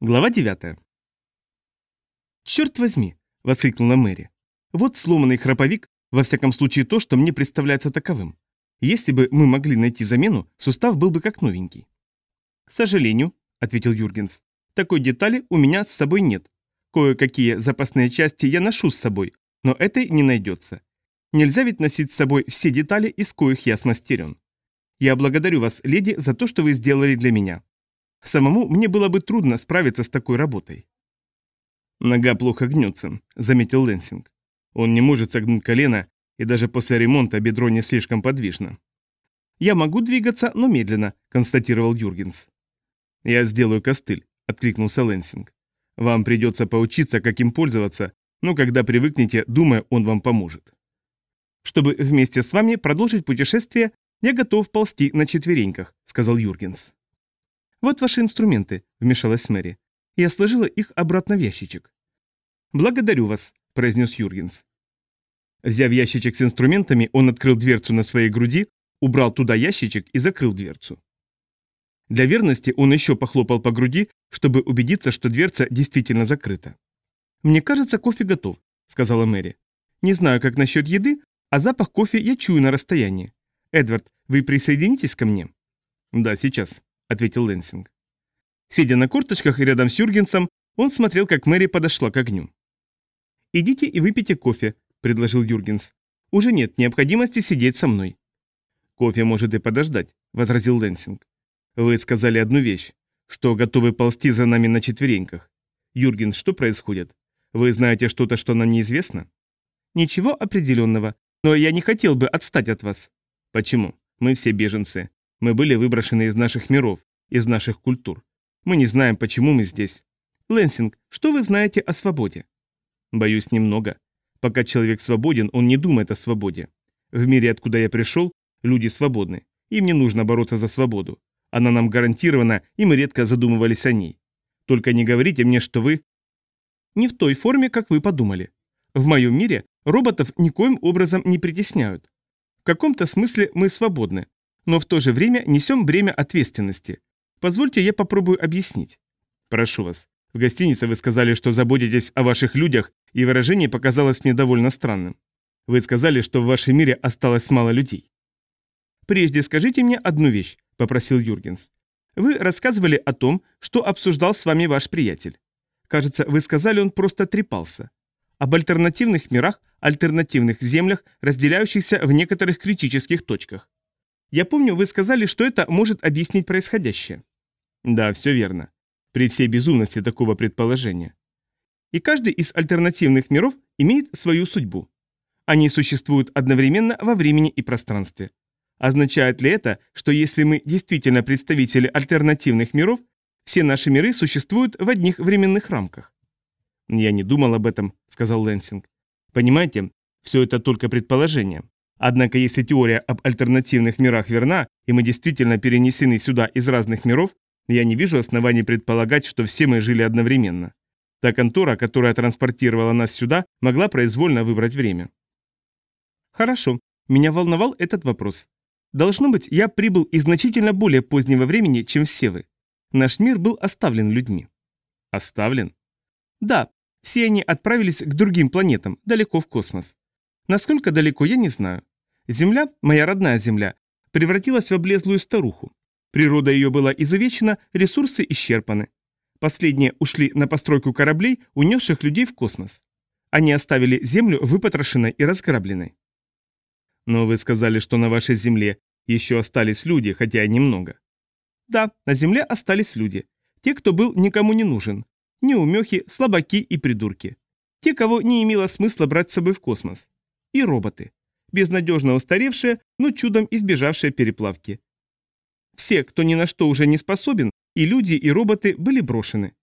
Глава 9. «Черт возьми!» – воскликнула Мэри. «Вот сломанный храповик, во всяком случае то, что мне представляется таковым. Если бы мы могли найти замену, сустав был бы как новенький». «К сожалению», – ответил Юргенс, – «такой детали у меня с собой нет. Кое-какие запасные части я ношу с собой, но этой не найдется. Нельзя ведь носить с собой все детали, из коих я смастерен. Я благодарю вас, леди, за то, что вы сделали для меня. Самому мне было бы трудно справиться с такой работой. Нога плохо гнется, заметил Лэнсинг. Он не может согнуть колено, и даже после ремонта бедро не слишком подвижно. «Я могу двигаться, но медленно», — констатировал Юргенс. «Я сделаю костыль», — откликнулся Лэнсинг. «Вам придется поучиться, как им пользоваться, но когда привыкнете, думаю, он вам поможет». «Чтобы вместе с вами продолжить путешествие, я готов ползти на четвереньках», — сказал Юргенс. «Вот ваши инструменты», — вмешалась Мэри. Я сложила их обратно в ящичек. «Благодарю вас», — произнес Юргенс. Взяв ящичек с инструментами, он открыл дверцу на своей груди, убрал туда ящичек и закрыл дверцу. Для верности он еще похлопал по груди, чтобы убедиться, что дверца действительно закрыта. «Мне кажется, кофе готов», — сказала Мэри. «Не знаю, как насчет еды, а запах кофе я чую на расстоянии. Эдвард, вы присоединитесь ко мне?» «Да, сейчас», — ответил Лэнсинг. Сидя на корточках и рядом с Юргенсом, он смотрел, как Мэри подошла к огню. «Идите и выпейте кофе», — предложил Юргенс. «Уже нет необходимости сидеть со мной». «Кофе может и подождать», — возразил Лэнсинг. «Вы сказали одну вещь, что готовы ползти за нами на четвереньках. Юргенс, что происходит? Вы знаете что-то, что нам неизвестно?» «Ничего определенного, но я не хотел бы отстать от вас». «Почему? Мы все беженцы. Мы были выброшены из наших миров, из наших культур. Мы не знаем, почему мы здесь. Лэнсинг, что вы знаете о свободе? Боюсь, немного. Пока человек свободен, он не думает о свободе. В мире, откуда я пришел, люди свободны. Им не нужно бороться за свободу. Она нам гарантирована, и мы редко задумывались о ней. Только не говорите мне, что вы... Не в той форме, как вы подумали. В моем мире роботов никоим образом не притесняют. В каком-то смысле мы свободны, но в то же время несем бремя ответственности. Позвольте я попробую объяснить. Прошу вас. В гостинице вы сказали, что заботитесь о ваших людях, и выражение показалось мне довольно странным. Вы сказали, что в вашем мире осталось мало людей. «Прежде скажите мне одну вещь», — попросил Юргенс. «Вы рассказывали о том, что обсуждал с вами ваш приятель. Кажется, вы сказали, он просто трепался. Об альтернативных мирах, альтернативных землях, разделяющихся в некоторых критических точках. Я помню, вы сказали, что это может объяснить происходящее. Да, все верно. При всей безумности такого предположения. И каждый из альтернативных миров имеет свою судьбу. Они существуют одновременно во времени и пространстве. Означает ли это, что если мы действительно представители альтернативных миров, все наши миры существуют в одних временных рамках? Я не думал об этом, сказал Лэнсинг. Понимаете, все это только предположение. Однако если теория об альтернативных мирах верна, и мы действительно перенесены сюда из разных миров, я не вижу оснований предполагать, что все мы жили одновременно. Та контора, которая транспортировала нас сюда, могла произвольно выбрать время. Хорошо, меня волновал этот вопрос. Должно быть, я прибыл из значительно более позднего времени, чем все вы. Наш мир был оставлен людьми. Оставлен? Да, все они отправились к другим планетам, далеко в космос. Насколько далеко, я не знаю. Земля, моя родная Земля, превратилась в облезлую старуху. Природа ее была изувечена, ресурсы исчерпаны. Последние ушли на постройку кораблей, унесших людей в космос. Они оставили Землю выпотрошенной и разграбленной. Но вы сказали, что на вашей Земле еще остались люди, хотя и немного. Да, на Земле остались люди. Те, кто был никому не нужен. Неумехи, слабаки и придурки. Те, кого не имело смысла брать с собой в космос и роботы, безнадежно устаревшие, но чудом избежавшие переплавки. Все, кто ни на что уже не способен, и люди, и роботы были брошены.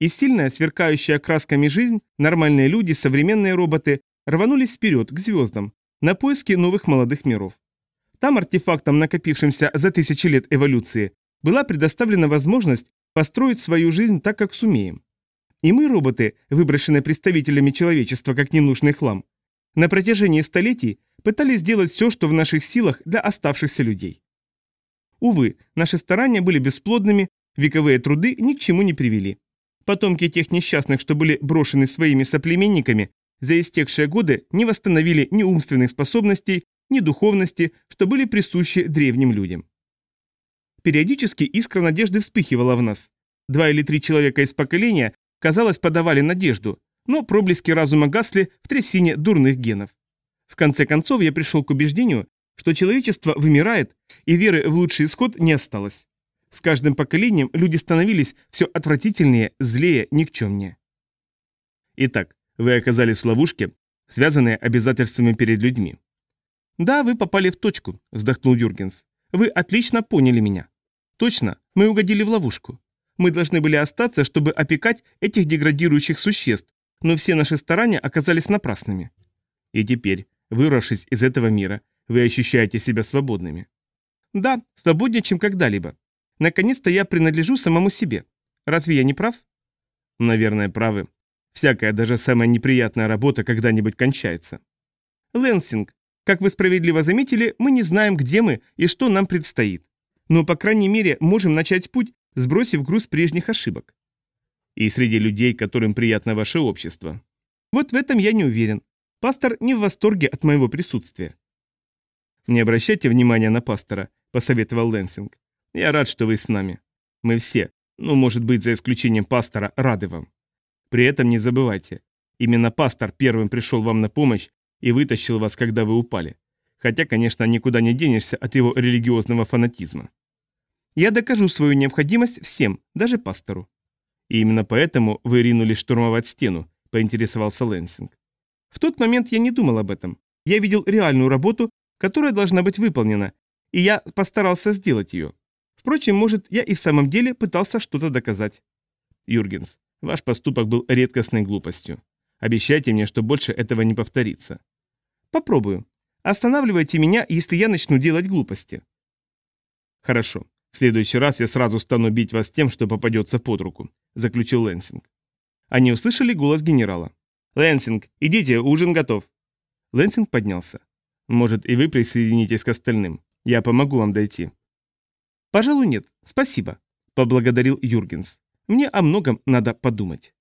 И сильная, сверкающая красками жизнь, нормальные люди, современные роботы рванулись вперед, к звездам, на поиски новых молодых миров. Там артефактам, накопившимся за тысячи лет эволюции, была предоставлена возможность построить свою жизнь так, как сумеем. И мы, роботы, выброшенные представителями человечества как ненужный хлам, на протяжении столетий пытались сделать все, что в наших силах для оставшихся людей. Увы, наши старания были бесплодными, вековые труды ни к чему не привели. Потомки тех несчастных, что были брошены своими соплеменниками, за истекшие годы не восстановили ни умственных способностей, ни духовности, что были присущи древним людям. Периодически искра надежды вспыхивала в нас. Два или три человека из поколения, казалось, подавали надежду, но проблески разума гасли в трясине дурных генов. В конце концов я пришел к убеждению, что человечество вымирает, и веры в лучший исход не осталось. С каждым поколением люди становились все отвратительнее, злее, никчемнее. Итак, вы оказались в ловушке, связанной обязательствами перед людьми. «Да, вы попали в точку», – вздохнул Юргенс. «Вы отлично поняли меня. Точно, мы угодили в ловушку. Мы должны были остаться, чтобы опекать этих деградирующих существ, но все наши старания оказались напрасными. И теперь, вырвавшись из этого мира, вы ощущаете себя свободными. Да, свободнее, чем когда-либо. Наконец-то я принадлежу самому себе. Разве я не прав? Наверное, правы. Всякая, даже самая неприятная работа когда-нибудь кончается. Лэнсинг, как вы справедливо заметили, мы не знаем, где мы и что нам предстоит. Но, по крайней мере, можем начать путь, сбросив груз прежних ошибок. И среди людей, которым приятно ваше общество. Вот в этом я не уверен. Пастор не в восторге от моего присутствия. Не обращайте внимания на пастора, посоветовал Лэнсинг. Я рад, что вы с нами. Мы все, ну, может быть, за исключением пастора, рады вам. При этом не забывайте, именно пастор первым пришел вам на помощь и вытащил вас, когда вы упали. Хотя, конечно, никуда не денешься от его религиозного фанатизма. Я докажу свою необходимость всем, даже пастору. И именно поэтому вы ринулись штурмовать стену, поинтересовался Лэнсинг. В тот момент я не думал об этом. Я видел реальную работу, которая должна быть выполнена, и я постарался сделать ее. Впрочем, может, я и в самом деле пытался что-то доказать. Юргенс, ваш поступок был редкостной глупостью. Обещайте мне, что больше этого не повторится. Попробую. Останавливайте меня, если я начну делать глупости. Хорошо. В следующий раз я сразу стану бить вас тем, что попадется под руку, заключил Лэнсинг. Они услышали голос генерала. Лэнсинг, идите, ужин готов. Лэнсинг поднялся. Может, и вы присоединитесь к остальным. Я помогу вам дойти. «Пожалуй, нет. Спасибо», – поблагодарил Юргенс. «Мне о многом надо подумать».